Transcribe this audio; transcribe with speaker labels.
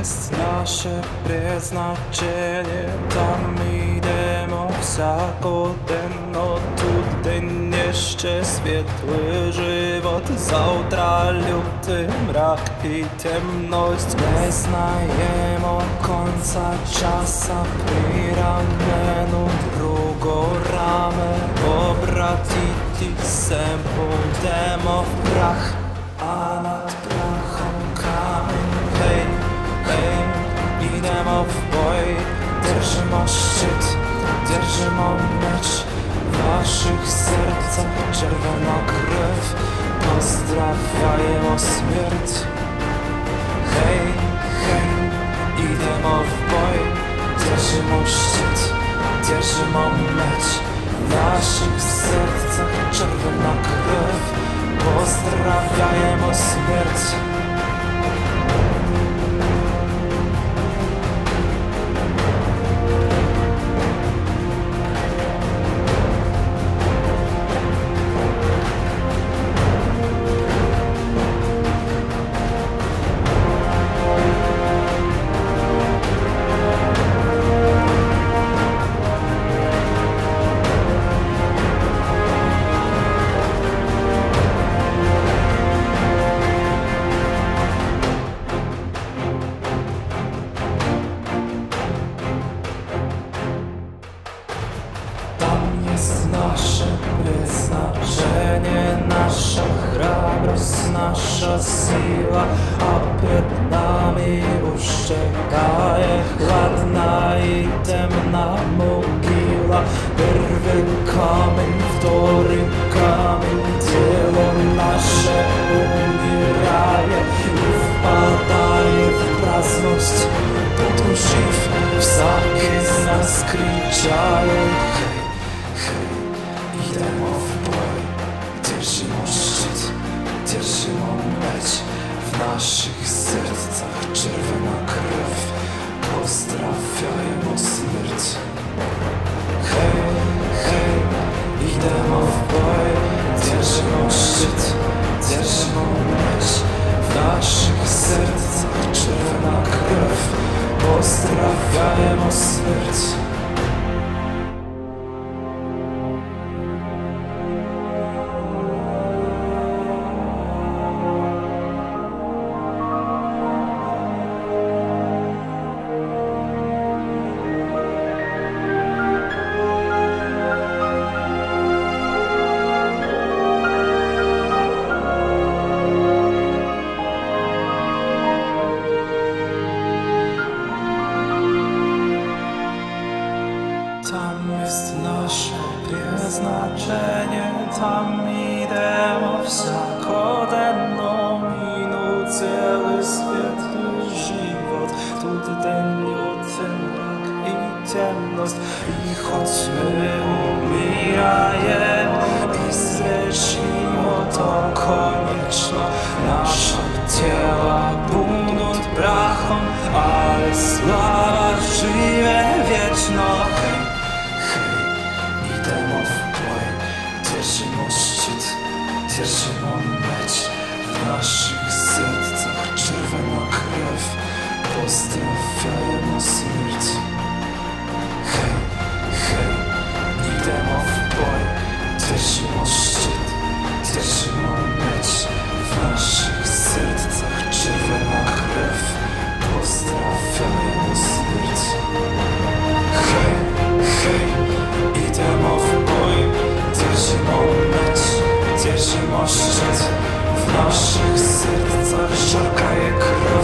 Speaker 1: jest naše preznačenje, tam idemo vsakodnevno, tudi den je še svetli život, zautra ljuti mrak i temnost. Ne znajemo konca časa pri ramenu, drugo rame obratiti se budemo v prah. Ana Drżymo szczyt, drżymo mecz W waszych sercach czerwona krew Pozdrawiają śmierć. Hej, hej, idemo w boj. Drżymo szczyt, drżymo mecz W naszych sercach czerwona krew Pozdrawiają śmierć nasza hrabrość, nasza siła, a przed nami uszczekaje chladna i temna mogiła. Pierwszy kamień, wtóry kamień, ciało nasze umieraje i wpadaje w prazność. Tu żyw, wszaki z nas kryczaje. It's. Tam jest nasze przeznaczenie, tam idemo vsakodnevno minu cały świetny żywot. Tutaj luty mrak i ciemność i choć my umierajemy w naszych sercach czerwona krew, pozdrawiajmy śmierć. Hej, hej, idemo w boj, drżymo szczyt, drżymo mecz w naszych sercach czerwona krew, pozdrawiajmy śmierć. Hej, hej, idemo w boj, drżymo mecz, drżymo szczyt naszych sercach szarkaje krew,